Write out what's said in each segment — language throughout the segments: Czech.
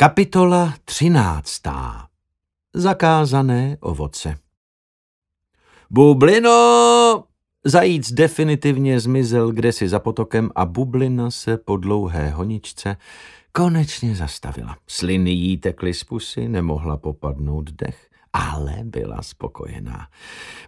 Kapitola třináctá. Zakázané ovoce. Bublino! Zajíc definitivně zmizel kdesi za potokem a bublina se po dlouhé honičce konečně zastavila. Sliny jí tekly z pusy, nemohla popadnout dech, ale byla spokojená.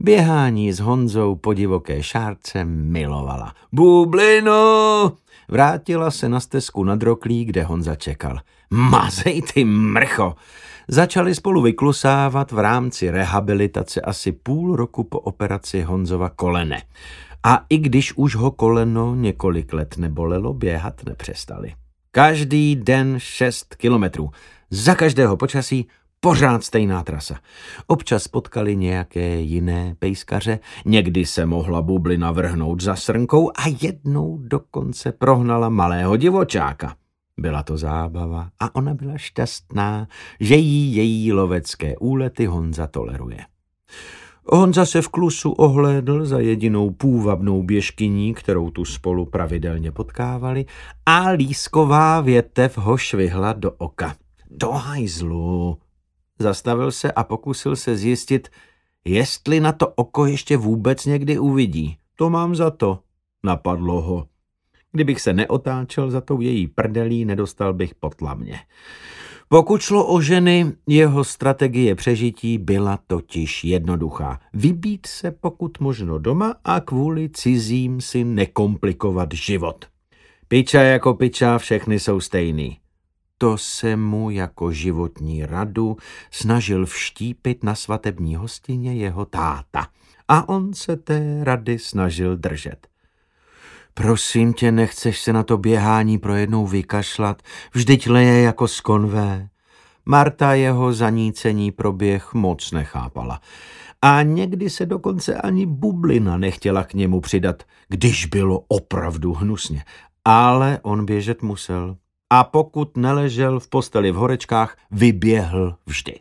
Běhání s Honzou po divoké šárce milovala. Bublino! Vrátila se na stezku nad roklí, kde Honza čekal. Mazej ty mrcho! Začali spolu vyklusávat v rámci rehabilitace asi půl roku po operaci Honzova kolene. A i když už ho koleno několik let nebolelo, běhat nepřestali. Každý den šest kilometrů. Za každého počasí pořád stejná trasa. Občas potkali nějaké jiné pejskaře, někdy se mohla bublina vrhnout za srnkou a jednou dokonce prohnala malého divočáka. Byla to zábava a ona byla šťastná, že jí její lovecké úlety Honza toleruje. Honza se v klusu ohlédl za jedinou půvabnou běžkyní, kterou tu spolu pravidelně potkávali, a lísková větev ho švihla do oka. Do hajzlu! Zastavil se a pokusil se zjistit, jestli na to oko ještě vůbec někdy uvidí. To mám za to, napadlo ho. Kdybych se neotáčel za tou její prdelí, nedostal bych potlamně. Pokud šlo o ženy, jeho strategie přežití byla totiž jednoduchá. Vybít se pokud možno doma a kvůli cizím si nekomplikovat život. Piča jako piča, všechny jsou stejný. To se mu jako životní radu snažil vštípit na svatební hostině jeho táta. A on se té rady snažil držet. Prosím tě, nechceš se na to běhání pro jednou vykašlat, vždyť leje jako z konvé. Marta jeho zanícení proběh moc nechápala. A někdy se dokonce ani bublina nechtěla k němu přidat, když bylo opravdu hnusně. Ale on běžet musel. A pokud neležel v posteli v horečkách, vyběhl vždy.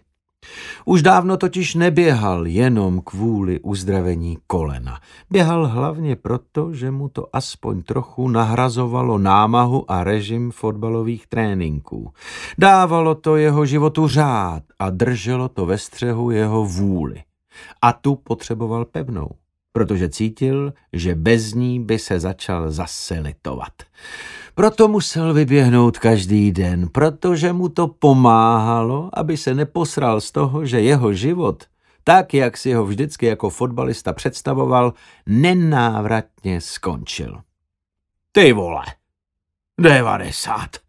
Už dávno totiž neběhal jenom kvůli uzdravení kolena. Běhal hlavně proto, že mu to aspoň trochu nahrazovalo námahu a režim fotbalových tréninků. Dávalo to jeho životu řád a drželo to ve střehu jeho vůli. A tu potřeboval pevnou, protože cítil, že bez ní by se začal zase litovat. Proto musel vyběhnout každý den, protože mu to pomáhalo, aby se neposral z toho, že jeho život, tak jak si ho vždycky jako fotbalista představoval, nenávratně skončil. Ty vole, devadesát.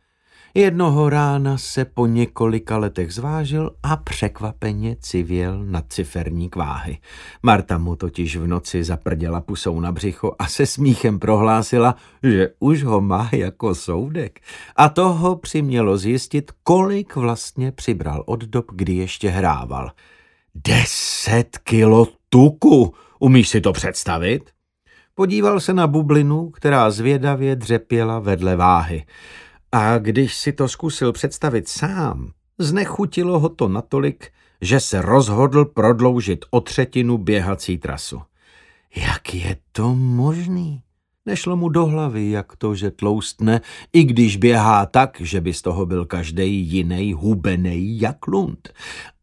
Jednoho rána se po několika letech zvážil a překvapeně civěl na ciferní kváhy. Marta mu totiž v noci zaprděla pusou na břicho a se smíchem prohlásila, že už ho má jako soudek. A toho přimělo zjistit, kolik vlastně přibral od dob, kdy ještě hrával. Deset kilo tuku! Umíš si to představit? Podíval se na bublinu, která zvědavě dřepěla vedle váhy. A když si to zkusil představit sám, znechutilo ho to natolik, že se rozhodl prodloužit o třetinu běhací trasu. Jak je to možný? Nešlo mu do hlavy, jak to, že tloustne, i když běhá tak, že by z toho byl každý jiný hubený jak lund.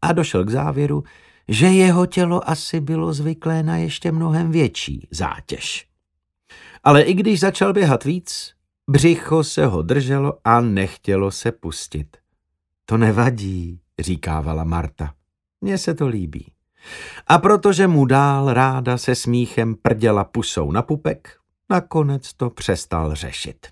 A došel k závěru, že jeho tělo asi bylo zvyklé na ještě mnohem větší zátěž. Ale i když začal běhat víc, Břicho se ho drželo a nechtělo se pustit. To nevadí, říkávala Marta. Mně se to líbí. A protože mu dál ráda se smíchem prděla pusou na pupek, nakonec to přestal řešit.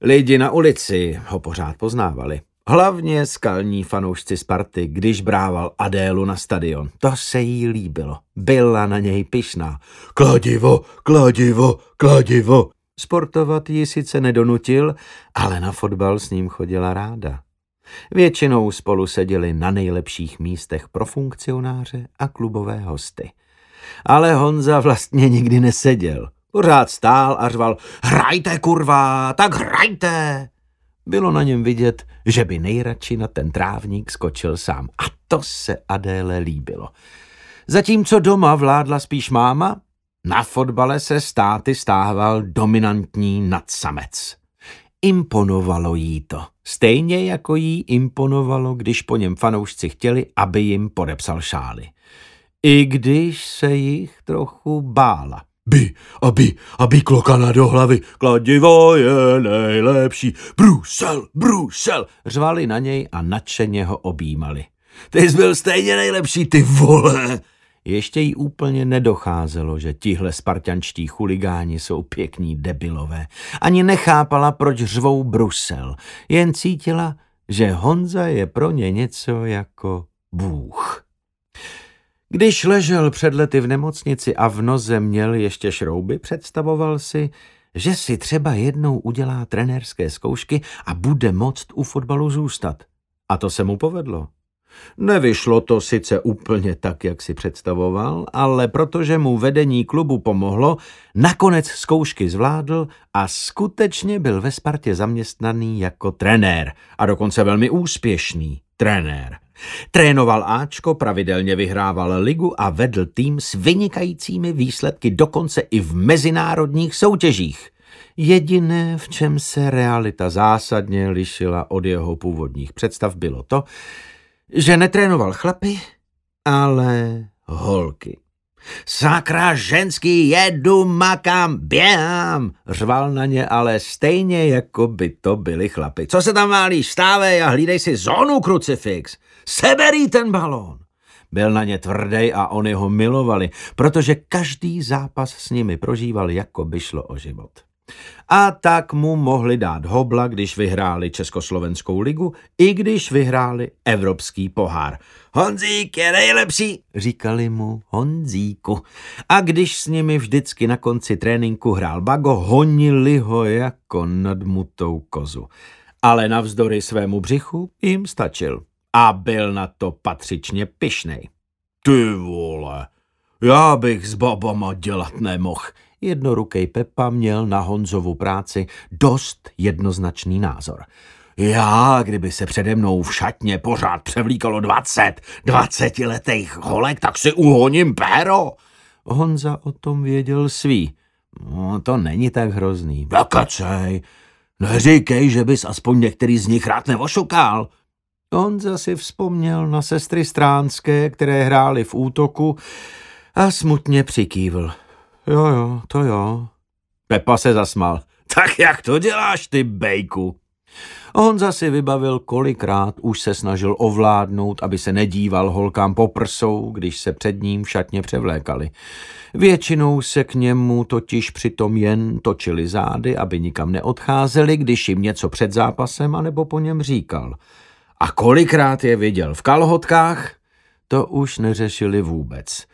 Lidi na ulici ho pořád poznávali. Hlavně skalní fanoušci Sparty, když brával Adélu na stadion. To se jí líbilo. Byla na něj pyšná. Kladivo, kladivo, kladivo, Sportovat ji sice nedonutil, ale na fotbal s ním chodila ráda. Většinou spolu seděli na nejlepších místech pro funkcionáře a klubové hosty. Ale Honza vlastně nikdy neseděl. Pořád stál a řval, hrajte kurva, tak hrajte. Bylo na něm vidět, že by nejradši na ten trávník skočil sám. A to se Adéle líbilo. Zatímco doma vládla spíš máma, na fotbale se státy stáhval dominantní nadsamec. Imponovalo jí to. Stejně jako jí imponovalo, když po něm fanoušci chtěli, aby jim podepsal šály. I když se jich trochu bála. By, aby, aby klokana do hlavy, kladivo je nejlepší, Brusel, Brusel, řvali na něj a nadšeně ho objímali. Ty jsi byl stejně nejlepší, ty vole. Ještě jí úplně nedocházelo, že tihle spartančtí chuligáni jsou pěkní debilové. Ani nechápala, proč řvou Brusel. Jen cítila, že Honza je pro ně něco jako Bůh. Když ležel před lety v nemocnici a v noze měl ještě šrouby, představoval si, že si třeba jednou udělá trenérské zkoušky a bude moct u fotbalu zůstat. A to se mu povedlo. Nevyšlo to sice úplně tak, jak si představoval, ale protože mu vedení klubu pomohlo, nakonec zkoušky zvládl a skutečně byl ve Spartě zaměstnaný jako trenér a dokonce velmi úspěšný trenér. Trénoval Ačko, pravidelně vyhrával ligu a vedl tým s vynikajícími výsledky dokonce i v mezinárodních soutěžích. Jediné, v čem se realita zásadně lišila od jeho původních představ, bylo to, že netrénoval chlapy, ale holky. Sakra ženský, jedu, makám, běhám, řval na ně, ale stejně jako by to byli chlapy. Co se tam válíš, stávej a hlídej si zónu, krucifix. Seberý ten balón. Byl na ně tvrdý a oni ho milovali, protože každý zápas s nimi prožíval, jako by šlo o život. A tak mu mohli dát hobla, když vyhráli Československou ligu, i když vyhráli Evropský pohár. Honzík je nejlepší, říkali mu Honzíku. A když s nimi vždycky na konci tréninku hrál Bago, honili ho jako nadmutou kozu. Ale navzdory svému břichu jim stačil. A byl na to patřičně pišnej. Ty vole, já bych s babama dělat nemohl, Jednorukej Pepa měl na Honzovu práci dost jednoznačný názor. Já, kdyby se přede mnou v šatně pořád převlíkalo dvacet, dvacetiletých holek, tak si uhoním péro. Honza o tom věděl svý. No, to není tak hrozný. Nakacej, neříkej, že bys aspoň některý z nich rád neošukal. Honza si vzpomněl na sestry stránské, které hrály v útoku a smutně přikývl. Jo, jo, to jo. Pepa se zasmal. Tak jak to děláš, ty bejku? Honza si vybavil, kolikrát už se snažil ovládnout, aby se nedíval holkám po prsou, když se před ním šatně převlékali. Většinou se k němu totiž přitom jen točili zády, aby nikam neodcházeli, když jim něco před zápasem anebo po něm říkal. A kolikrát je viděl v kalhotkách, to už neřešili vůbec.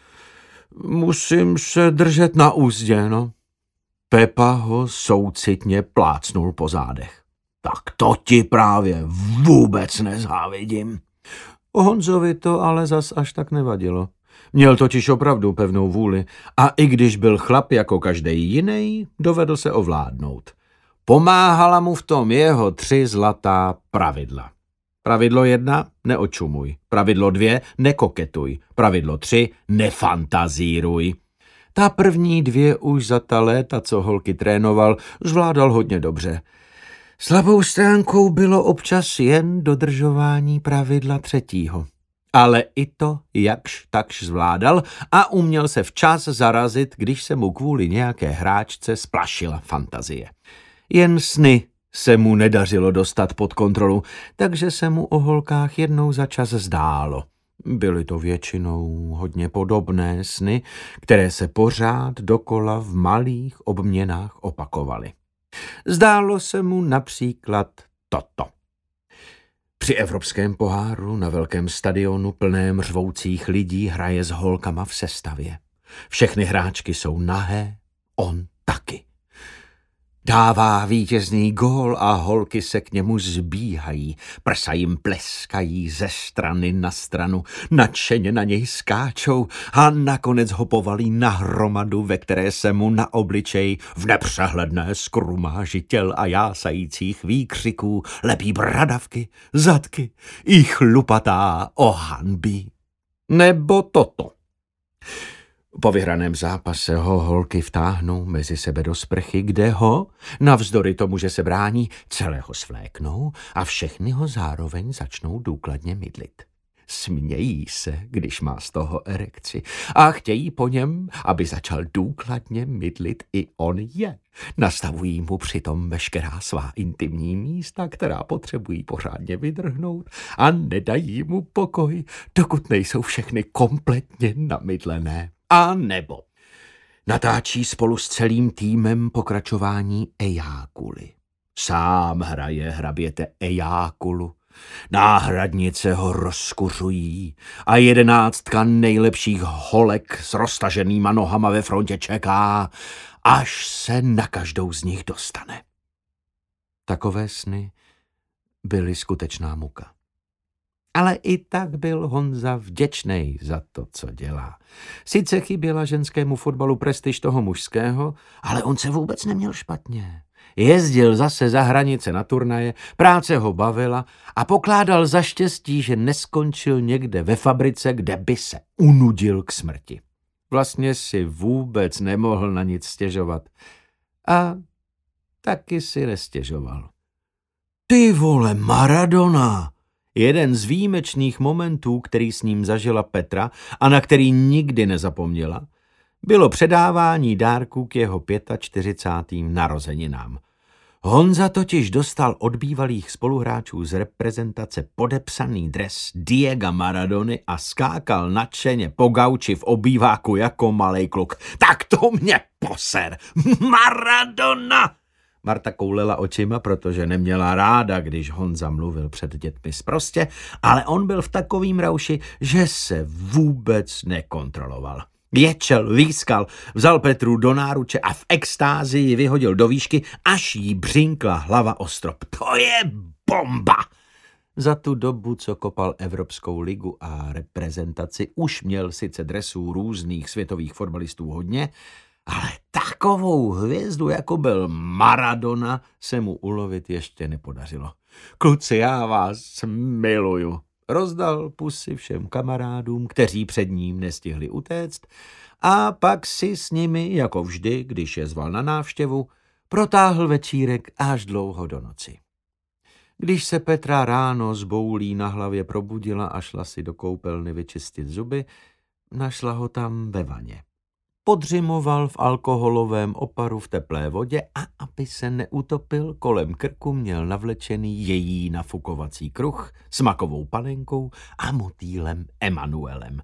Musím se držet na úzdě, no. Pepa ho soucitně plácnul po zádech. Tak to ti právě vůbec nezávidím. Honzovi to ale zas až tak nevadilo. Měl totiž opravdu pevnou vůli a i když byl chlap jako každý jiný, dovedl se ovládnout. Pomáhala mu v tom jeho tři zlatá pravidla. Pravidlo jedna, neočumuj. Pravidlo dvě, nekoketuj. Pravidlo tři, nefantazíruj. Ta první dvě už za ta léta, co holky trénoval, zvládal hodně dobře. Slabou stránkou bylo občas jen dodržování pravidla třetího. Ale i to jakž takž zvládal a uměl se včas zarazit, když se mu kvůli nějaké hráčce splašila fantazie. Jen sny se mu nedařilo dostat pod kontrolu, takže se mu o holkách jednou za čas zdálo. Byly to většinou hodně podobné sny, které se pořád dokola v malých obměnách opakovaly. Zdálo se mu například toto. Při evropském poháru na velkém stadionu plném řvoucích lidí hraje s holkama v sestavě. Všechny hráčky jsou nahé, on taky. Dává vítězný gól a holky se k němu zbíhají, prsa jim pleskají ze strany na stranu, nadšeně na něj skáčou a nakonec ho povalí na hromadu, ve které se mu na obličej v nepřehledné skrumáži těl a jásajících výkřiků lepí bradavky, zadky i chlupatá ohanbí. Nebo toto. Po vyhraném zápase ho holky vtáhnou mezi sebe do sprchy, kde ho, navzdory tomu, že se brání, celého svléknou a všechny ho zároveň začnou důkladně mydlit. Smějí se, když má z toho erekci a chtějí po něm, aby začal důkladně mydlit i on je. Nastavují mu přitom veškerá svá intimní místa, která potřebují pořádně vydrhnout a nedají mu pokoj, dokud nejsou všechny kompletně namydlené. A nebo natáčí spolu s celým týmem pokračování Ejákuly. Sám hraje hraběte Ejákulu Náhradnice ho rozkuřují a jedenáctka nejlepších holek s roztaženýma nohama ve frontě čeká, až se na každou z nich dostane. Takové sny byly skutečná muka. Ale i tak byl Honza vděčný za to, co dělá. Sice chyběla ženskému fotbalu prestiž toho mužského, ale on se vůbec neměl špatně. Jezdil zase za hranice na turnaje, práce ho bavila a pokládal za štěstí, že neskončil někde ve fabrice, kde by se unudil k smrti. Vlastně si vůbec nemohl na nic stěžovat. A taky si nestěžoval. Ty vole, Maradona! Jeden z výjimečných momentů, který s ním zažila Petra a na který nikdy nezapomněla, bylo předávání dárku k jeho 45. narozeninám. Honza totiž dostal od bývalých spoluhráčů z reprezentace podepsaný dres Diego Maradony a skákal nadšeně po gauči v obýváku jako malý kluk. Tak to mě poser! Maradona! Marta koulela očima, protože neměla ráda, když Honza mluvil před dětmi zprostě, ale on byl v takovým rauši, že se vůbec nekontroloval. Ječel, výskal, vzal Petru do náruče a v extázi ji vyhodil do výšky, až jí břinkla hlava o strop. To je bomba! Za tu dobu, co kopal Evropskou ligu a reprezentaci, už měl sice dresů různých světových fotbalistů hodně, ale takovou hvězdu, jako byl Maradona, se mu ulovit ještě nepodařilo. Kluci, já vás miluju. Rozdal pusy všem kamarádům, kteří před ním nestihli utéct, a pak si s nimi, jako vždy, když je zval na návštěvu, protáhl večírek až dlouho do noci. Když se Petra ráno z boulí na hlavě probudila a šla si do koupelny vyčistit zuby, našla ho tam ve vaně podřimoval v alkoholovém oparu v teplé vodě a aby se neutopil, kolem krku měl navlečený její nafukovací kruh s makovou panenkou a motýlem Emanuelem.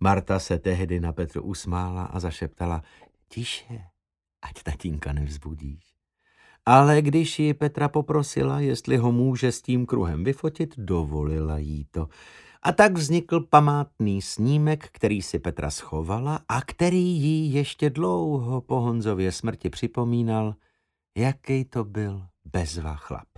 Marta se tehdy na Petru usmála a zašeptala, tiše, ať tatínka nevzbudíš. Ale když ji Petra poprosila, jestli ho může s tím kruhem vyfotit, dovolila jí to. A tak vznikl památný snímek, který si Petra schovala a který jí ještě dlouho po Honzově smrti připomínal, jaký to byl bezva chlap.